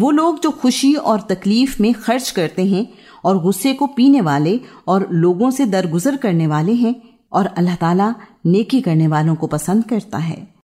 वो लोग जो खुशी और तकलीफ़ में खर्च करते हैं और गुस्से को पीने वाले और लोगों से दरगुजर करने वाले हैं और अल्लाह ताला नेकी करने वालों को पसंद करता है।